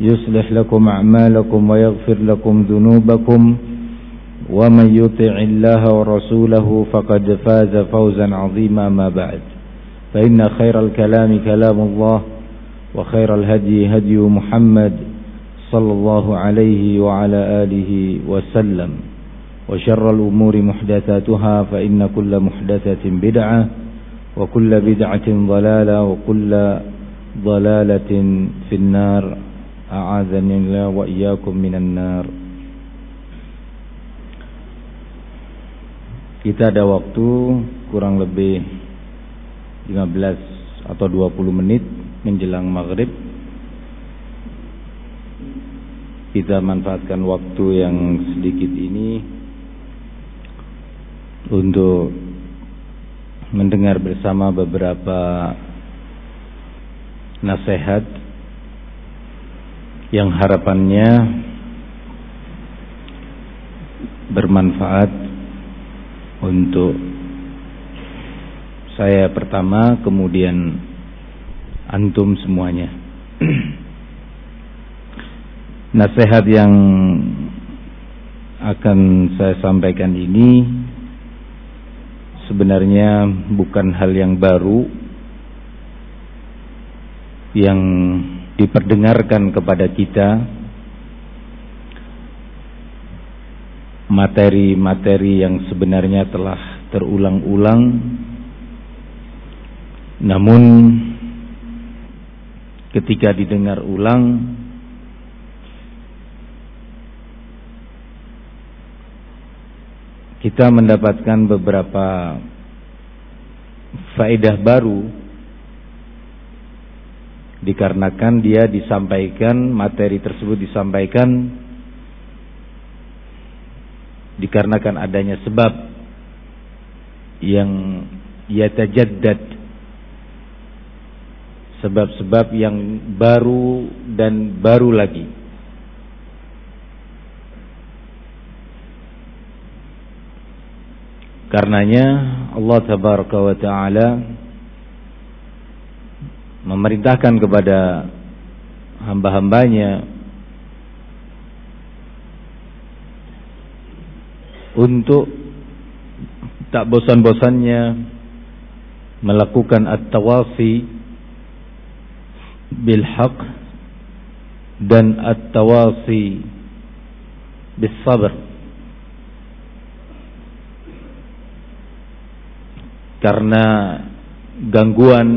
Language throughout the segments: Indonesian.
يصلح لكم أعمالكم ويغفر لكم ذنوبكم ومن يطع الله ورسوله فقد فاز فوزا عظيما ما بعد. فإن خير الكلام كلام الله وخير الهدي هدي محمد صلى الله عليه وعلى آله وسلم. وشر الأمور محدثاتها فإن كل محدثة بدعة وكل بدعة ضلالة وكل ضلالة في النار. أعاذني الله وإياكم من النار Kita ada waktu kurang lebih 15 atau 20 menit menjelang maghrib Kita manfaatkan waktu yang sedikit ini Untuk mendengar bersama beberapa nasihat yang harapannya bermanfaat untuk saya pertama kemudian antum semuanya. Nasihat yang akan saya sampaikan ini sebenarnya bukan hal yang baru yang diperdengarkan kepada kita materi-materi yang sebenarnya telah terulang-ulang. Namun ketika didengar ulang kita mendapatkan beberapa faedah baru dikarenakan dia disampaikan materi tersebut disampaikan dikarenakan adanya sebab yang yatajaddad. Sebab-sebab yang baru dan baru lagi. Karenanya Allah tabaraka wa taala memerintahkan kepada hamba-hambanya untuk tak bosan-bosannya melakukan at-tawasi bil haq dan at-tawasi bis sabr karena gangguan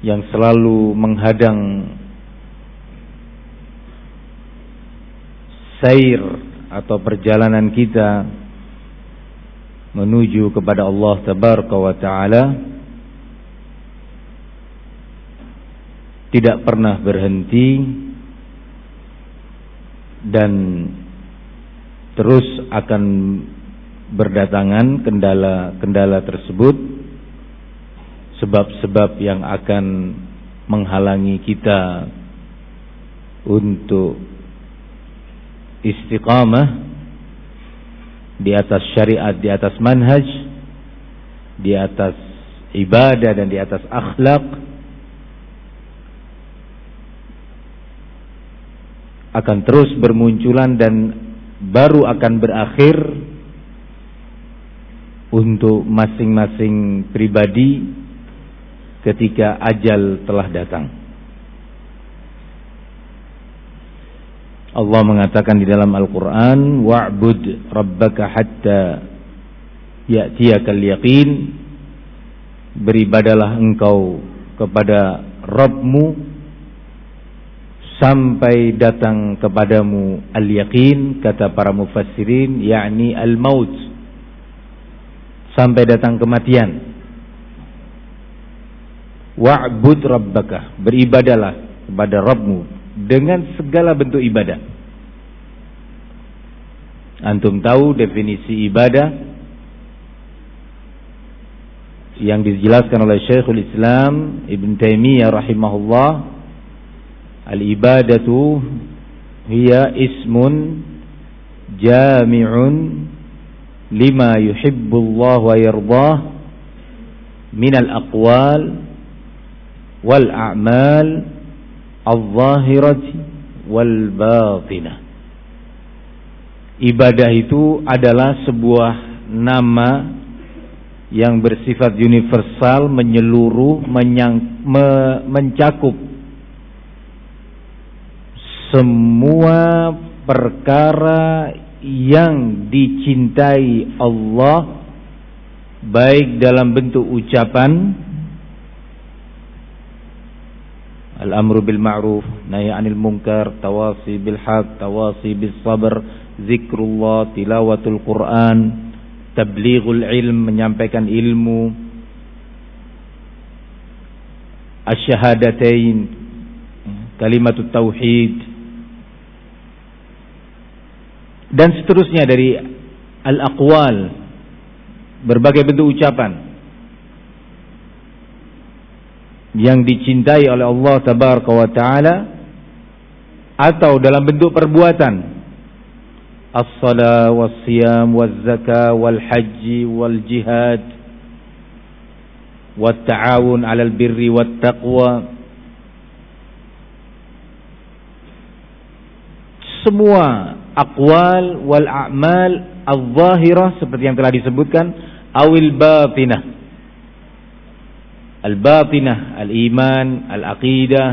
yang selalu menghadang sair atau perjalanan kita menuju kepada Allah tabaraka wa taala tidak pernah berhenti dan terus akan berdatangan kendala-kendala tersebut sebab-sebab yang akan menghalangi kita untuk istiqamah di atas syariat, di atas manhaj, di atas ibadah dan di atas akhlak akan terus bermunculan dan baru akan berakhir untuk masing-masing pribadi ketika ajal telah datang. Allah mengatakan di dalam Al-Quran Wa'bud rabbaka hatta ya'tiyakal yaqin. Beribadalah engkau kepada Rabbmu Sampai datang kepadamu al-yaqin Kata para mufassirin yakni al-maut. Sampai datang kematian Wa'bud rabbaka Beribadalah kepada Rabbmu dengan segala bentuk ibadah. Antum tahu definisi ibadah yang dijelaskan oleh Syekhul Islam Ibn Taimiyah rahimahullah Al-ibadatu hiya ismun jami'un lima yuhibbullah wa yardah min al-aqwal wal a'mal al-zahirati wal batinah. Ibadah itu adalah sebuah nama yang bersifat universal, menyeluruh, menyang, me, mencakup semua perkara yang dicintai Allah baik dalam bentuk ucapan Al-amru bil ma'ruf, nahi 'anil munkar, tawasi bil haq, tawasi bis sabr, zikrullah, tilawatul Quran, tablighul ilm, menyampaikan ilmu, asyhadatain, kalimatut tauhid dan seterusnya dari al-aqwal berbagai bentuk ucapan yang dicintai oleh Allah tabaraka wa taala atau dalam bentuk perbuatan. As-salat was-siyam waz-zakah wal-haji wal-jihad wat-ta'awun 'alal birri wat-taqwa. Semua aqwal wal a'mal al-zahirah seperti yang telah disebutkan awil batinah al-batinah, al-iman, al-aqidah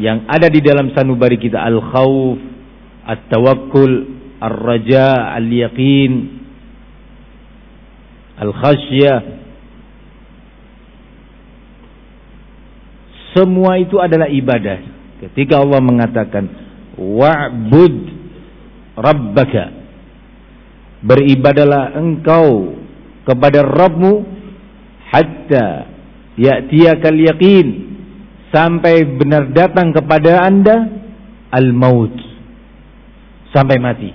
yang ada di dalam sanubari kita al-khauf, at-tawakkul, ar-raja, al-yaqin, al-khasyah. Semua itu adalah ibadah. Ketika Allah mengatakan wa'bud rabbaka beribadalah engkau kepada Rabbmu hatta ya'tiyakal yaqin. Sampai benar datang kepada Anda al-maut. Sampai mati.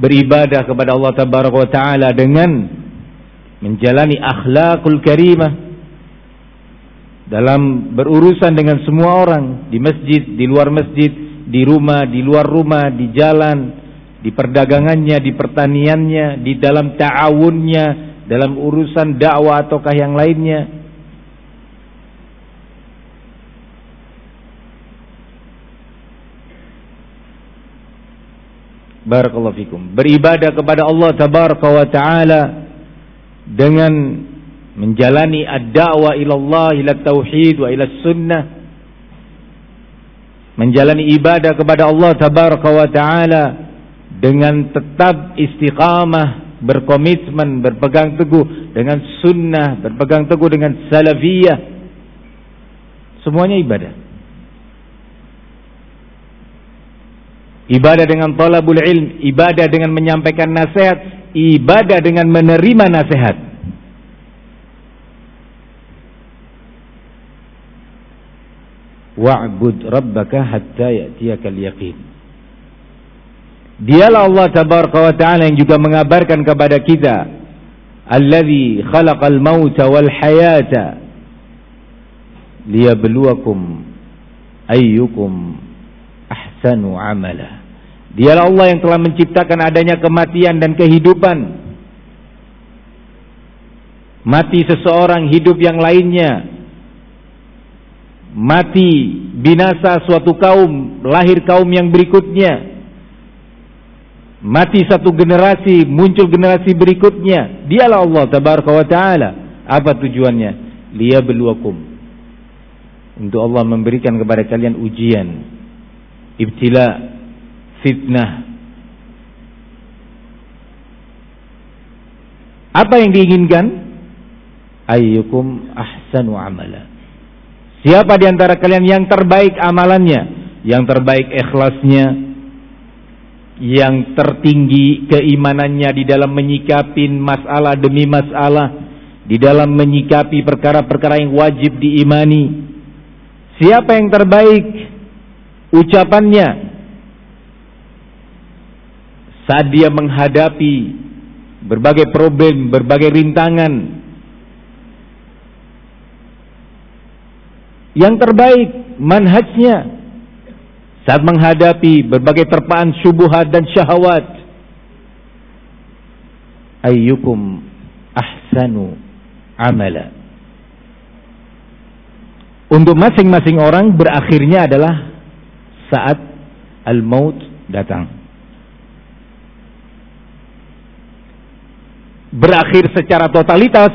Beribadah kepada Allah Tabaraka wa taala dengan menjalani akhlakul karimah. Dalam berurusan dengan semua orang. Di masjid, di luar masjid, di rumah, di luar rumah, di jalan, di perdagangannya, di pertaniannya, di dalam ta'awunnya, dalam urusan dakwah ataukah yang lainnya. Barakallahu fikum. Beribadah kepada Allah tabaraka wa taala dengan menjalani ad-da'wah ila Allah ila tauhid wa ila sunnah menjalani ibadah kepada Allah tabaraka wa taala dengan tetap istiqamah, berkomitmen, berpegang teguh dengan sunnah, berpegang teguh dengan salafiyah. Semuanya ibadah. Ibadah dengan talabul ilm, ibadah dengan menyampaikan nasihat, ibadah dengan menerima nasihat. Wa'bud rabbaka hatta ya'tiyakal yaqin. Dialah Allah tabaraka wa taala yang juga mengabarkan kepada kita Allazi khalaqal mauta wal hayata liyabluwakum ayyukum ahsanu amala. Dialah Allah yang telah menciptakan adanya kematian dan kehidupan. Mati seseorang, hidup yang lainnya. Mati binasa suatu kaum, lahir kaum yang berikutnya mati satu generasi, muncul generasi berikutnya. Dialah Allah tabaraka wa taala. Apa tujuannya? liyabluwakum. Untuk Allah memberikan kepada kalian ujian, ibtila, fitnah. Apa yang diinginkan? Ayyukum ahsanu amala. Siapa di antara kalian yang terbaik amalannya, yang terbaik ikhlasnya, yang tertinggi keimanannya di dalam menyikapi masalah demi masalah, di dalam menyikapi perkara-perkara yang wajib diimani. Siapa yang terbaik ucapannya saat dia menghadapi berbagai problem, berbagai rintangan. Yang terbaik manhajnya saat menghadapi berbagai terpaan syubhat dan syahwat. Ayyukum ahsanu amala. Untuk masing-masing orang berakhirnya adalah saat al-maut datang. Berakhir secara totalitas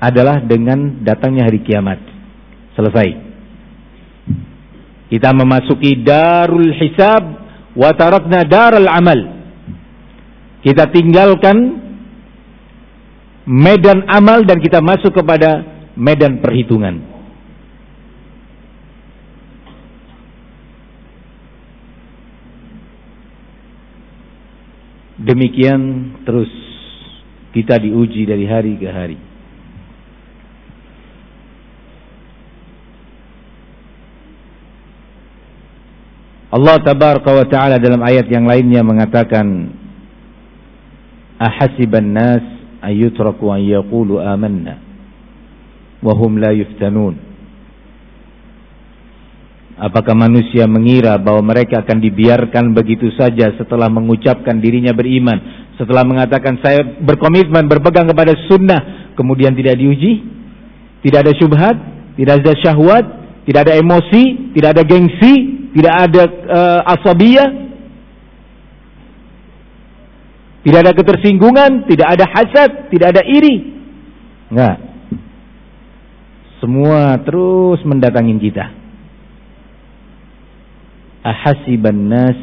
adalah dengan datangnya hari kiamat. Selesai kita memasuki darul hisab wa tarakna darul amal. Kita tinggalkan medan amal dan kita masuk kepada medan perhitungan. Demikian terus kita diuji dari hari ke hari. Allah tabaraka wa taala dalam ayat yang lainnya mengatakan ahasiban nas ayutraku an yaqulu amanna wa hum la yuftanun. Apakah manusia mengira bahwa mereka akan dibiarkan begitu saja setelah mengucapkan dirinya beriman, setelah mengatakan saya berkomitmen berpegang kepada sunnah, kemudian tidak diuji, tidak ada syubhat, tidak ada syahwat, tidak ada emosi, tidak ada gengsi, tidak ada uh, asabiyah, tidak ada ketersinggungan, tidak ada hasad, tidak ada iri. Enggak. Semua terus mendatangi kita. Ahasiban nas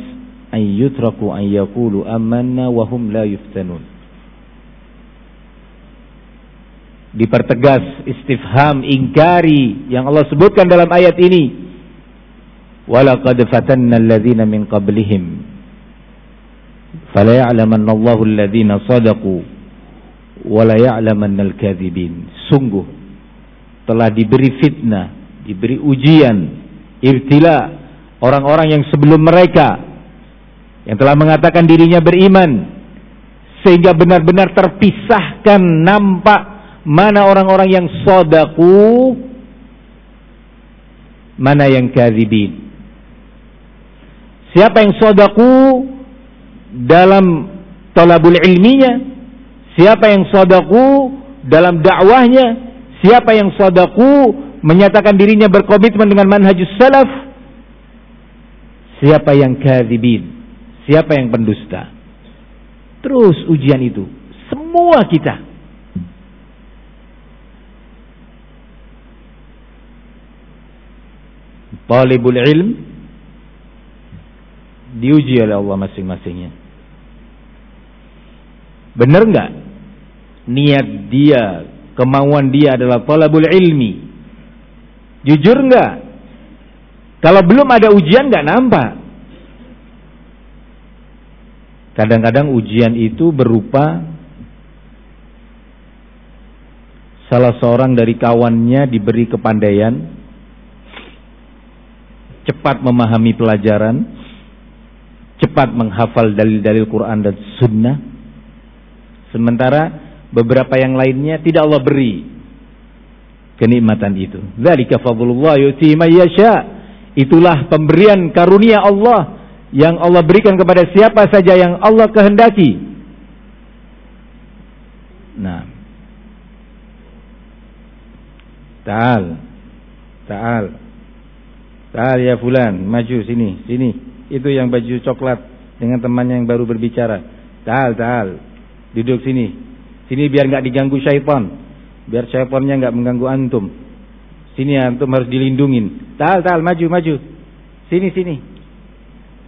an yutraku an yaqulu amanna wa hum la yuftanun. Dipertegas istifham ingkari yang Allah sebutkan dalam ayat ini ولقد فتنا الذين من قبلهم فلا يعلمن الله الذين صدقوا ولا يعلمن الكاذبين sungguh telah diberi fitnah diberi ujian ibtila orang-orang yang sebelum mereka yang telah mengatakan dirinya beriman sehingga benar-benar terpisahkan nampak mana orang-orang yang sodaku mana yang kadzibin Siapa yang sodaku dalam talabul ilminya, siapa yang sodaku dalam dakwahnya, siapa yang sodaku menyatakan dirinya berkomitmen dengan manhajus salaf, siapa yang kadhibin, siapa yang pendusta. Terus ujian itu, semua kita. Talibul ilm diuji oleh Allah masing-masingnya. Benar nggak? Niat dia, kemauan dia adalah talabul ilmi. Jujur nggak? Kalau belum ada ujian nggak nampak. Kadang-kadang ujian itu berupa salah seorang dari kawannya diberi kepandaian, cepat memahami pelajaran, cepat menghafal dalil-dalil Quran dan Sunnah. Sementara beberapa yang lainnya tidak Allah beri kenikmatan itu. Dzalika fadlullah yuti. Itulah pemberian karunia Allah yang Allah berikan kepada siapa saja yang Allah kehendaki. Nah. Ta'al. Ta'al. Ta'al ya fulan, maju sini, sini. Itu yang baju coklat dengan temannya yang baru berbicara. Ta'al, ta'al. Duduk sini. Sini biar nggak diganggu syaitan. biar syaitannya nggak mengganggu antum. Sini antum harus dilindungin. Tal, tal, maju, maju. Sini, sini.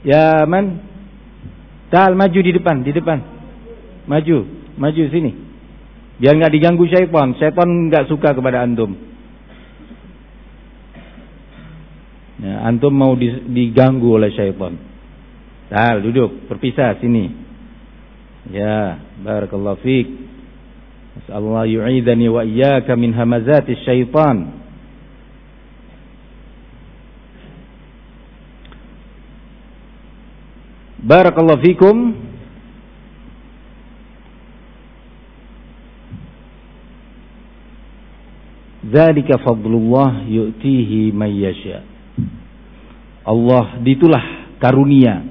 Ya, man. Tal, maju di depan, di depan. Maju, maju sini. Biar nggak diganggu syaitan. Syaitan nggak suka kepada antum. Ya, antum mau diganggu oleh syaitan. Tal, duduk, berpisah sini. Ya, barakallahu fiik. Asallahu yu'idani wa iyyaka min hamazati syaitan. Barakallahu fikum. Zalika fadlullah yu'tihi man yasha. Allah ditulah karunia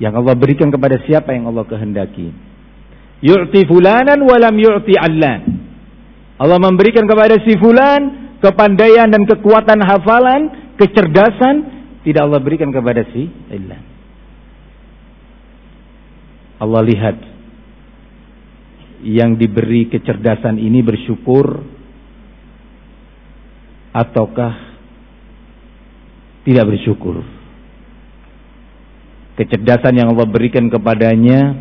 yang Allah berikan kepada siapa yang Allah kehendaki. Yu'ti fulanan walam yu'ti allan. Allah memberikan kepada si fulan kepandaian dan kekuatan hafalan, kecerdasan, tidak Allah berikan kepada si illan. Allah lihat yang diberi kecerdasan ini bersyukur ataukah tidak bersyukur. Kecerdasan yang Allah berikan kepadanya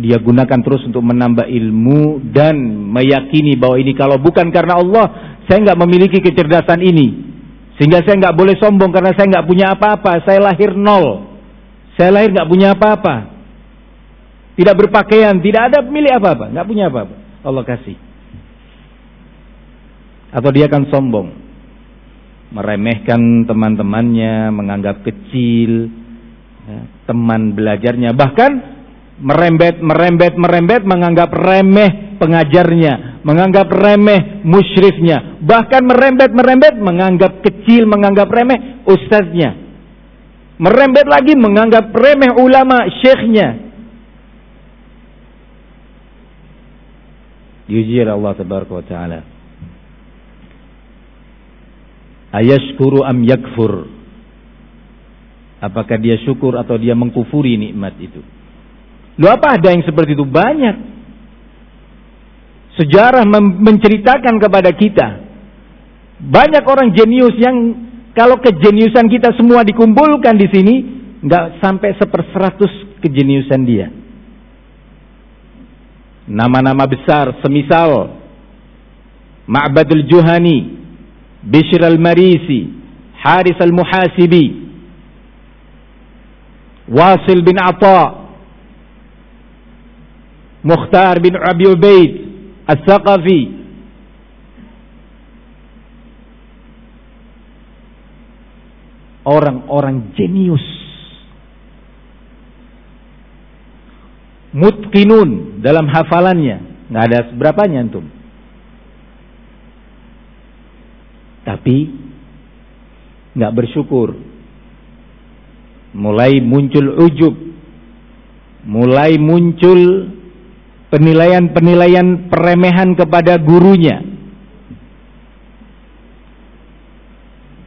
dia gunakan terus untuk menambah ilmu dan meyakini bahwa ini kalau bukan karena Allah saya nggak memiliki kecerdasan ini. Sehingga saya nggak boleh sombong karena saya nggak punya apa-apa. Saya lahir nol. Saya lahir nggak punya apa-apa. Tidak berpakaian tidak ada milik apa-apa. Nggak punya apa-apa. Allah kasih. Atau dia akan sombong meremehkan teman-temannya, menganggap kecil ya, teman belajarnya, bahkan merembet, merembet, merembet, menganggap remeh pengajarnya, menganggap remeh musyrifnya, bahkan merembet, merembet, menganggap kecil, menganggap remeh ustaznya, merembet lagi menganggap remeh ulama syekhnya. Diuji Allah Taala. Ayashkuru am yakfur. Apakah dia syukur atau dia mengkufuri nikmat itu? Lu apa ada yang seperti itu? Banyak. Sejarah menceritakan kepada kita. Banyak orang jenius yang kalau kejeniusan kita semua dikumpulkan di sini, nggak sampai seperseratus kejeniusan dia. Nama-nama besar, semisal Ma'badul Juhani, Bishr al-Marisi, Haris al-Muhasibi, Wasil bin Atta, Mukhtar bin Abi Ubaid, Al-Thaqafi, orang-orang jenius. Mutqinun dalam hafalannya. Nggak ada seberapanya antum tapi nggak bersyukur. Mulai muncul ujub, mulai muncul penilaian-penilaian peremehan kepada gurunya.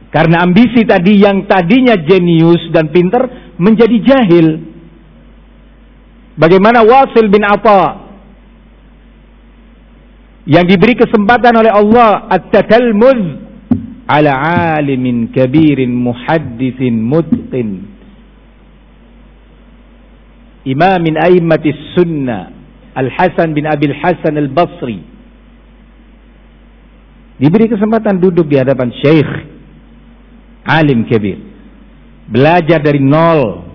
Karena ambisi tadi yang tadinya jenius dan pinter menjadi jahil. Bagaimana Wasil bin Atta yang diberi kesempatan oleh Allah at-tatalmuz ala alimin kabirin muhaddisin mutqin. Imamin aimmatis sunnah Al-Hasan bin Abil Hasan Al-Basri. Diberi kesempatan duduk di hadapan syekh alim kabir. Belajar dari nol.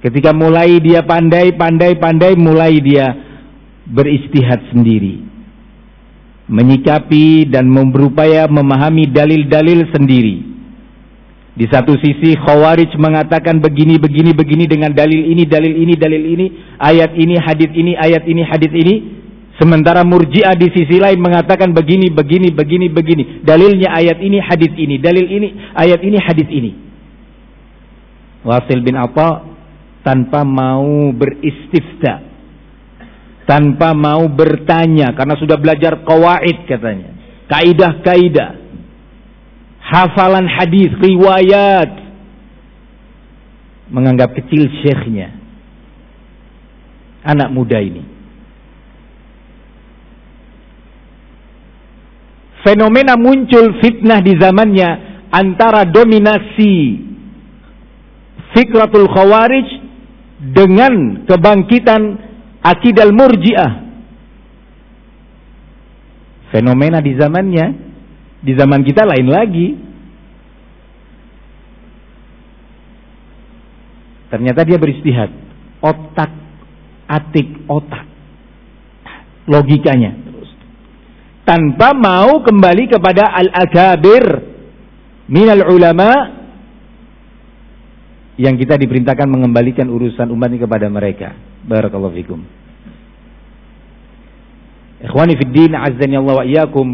Ketika mulai dia pandai pandai pandai mulai dia beristihad sendiri menyikapi dan berupaya memahami dalil-dalil sendiri. Di satu sisi Khawarij mengatakan begini begini begini dengan dalil ini dalil ini dalil ini ayat ini hadis ini ayat ini hadis ini. Sementara Murji'ah di sisi lain mengatakan begini begini begini begini. Dalilnya ayat ini hadis ini. Dalil ini ayat ini hadis ini. Wasil bin Atha tanpa mau beristifta tanpa mau bertanya karena sudah belajar kawaid katanya. Kaidah-kaidah. Hafalan hadis, riwayat. Menganggap kecil syekhnya. Anak muda ini. fenomena muncul fitnah di zamannya antara dominasi fikratul khawarij dengan kebangkitan akidal murjiah. Fenomena di zamannya, di zaman kita lain lagi. Ternyata dia beristihad. Otak, atik otak. Logikanya. Terus. Tanpa mau kembali kepada al-akabir minal ulama yang kita diperintahkan mengembalikan urusan umat ini kepada mereka. Barakallahu fikum. Ikhwani fid din azzani Allah wa iyyakum,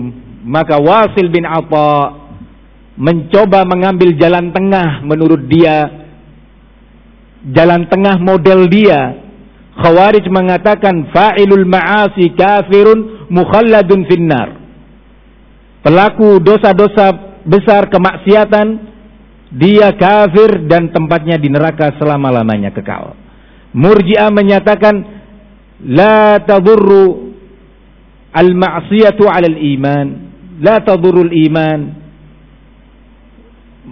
maka Wasil bin Atha mencoba mengambil jalan tengah menurut dia jalan tengah model dia. Khawarij mengatakan fa'ilul ma'asi kafirun mukhalladun finnar. Pelaku dosa-dosa besar kemaksiatan dia kafir dan tempatnya di neraka selama-lamanya kekal. Murji'ah menyatakan la tadurru al-ma'siyatu al-iman, la tadurru al-iman.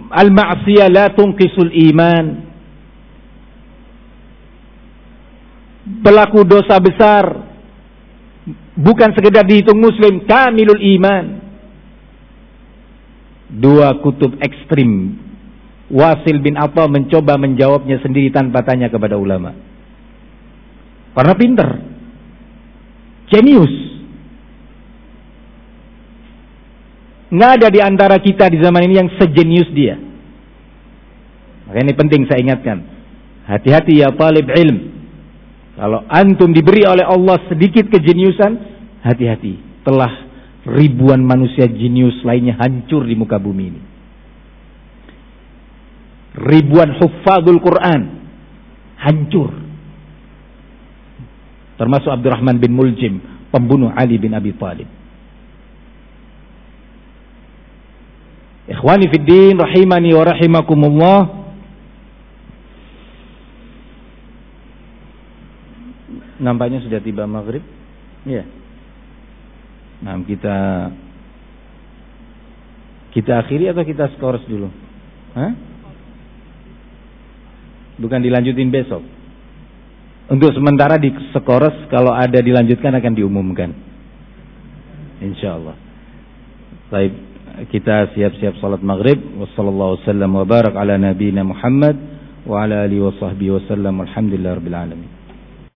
Al-ma'siyah la tunqisul iman. pelaku dosa besar bukan sekedar dihitung muslim kamilul iman dua kutub ekstrim Wasil bin Atta mencoba menjawabnya sendiri tanpa tanya kepada ulama karena pinter genius nggak ada di antara kita di zaman ini yang sejenius dia makanya ini penting saya ingatkan hati-hati ya talib ilm kalau antum diberi oleh Allah sedikit kejeniusan, hati-hati. Telah ribuan manusia jenius lainnya hancur di muka bumi ini. Ribuan hufadul Quran hancur. Termasuk Abdurrahman bin Muljim, pembunuh Ali bin Abi Thalib. Ikhwani fid din rahimani wa rahimakumullah. Nampaknya sudah tiba maghrib. Ya. Nah, kita kita akhiri atau kita skors dulu? Hah? Bukan dilanjutin besok. Untuk sementara di skors kalau ada dilanjutkan akan diumumkan. Insya Allah. Baik, kita siap-siap salat maghrib. Wassalamualaikum warahmatullahi wabarakatuh nabiyina Muhammad wa ala alihi wa sahbihi wasallam. Alhamdulillah rabbil alamin.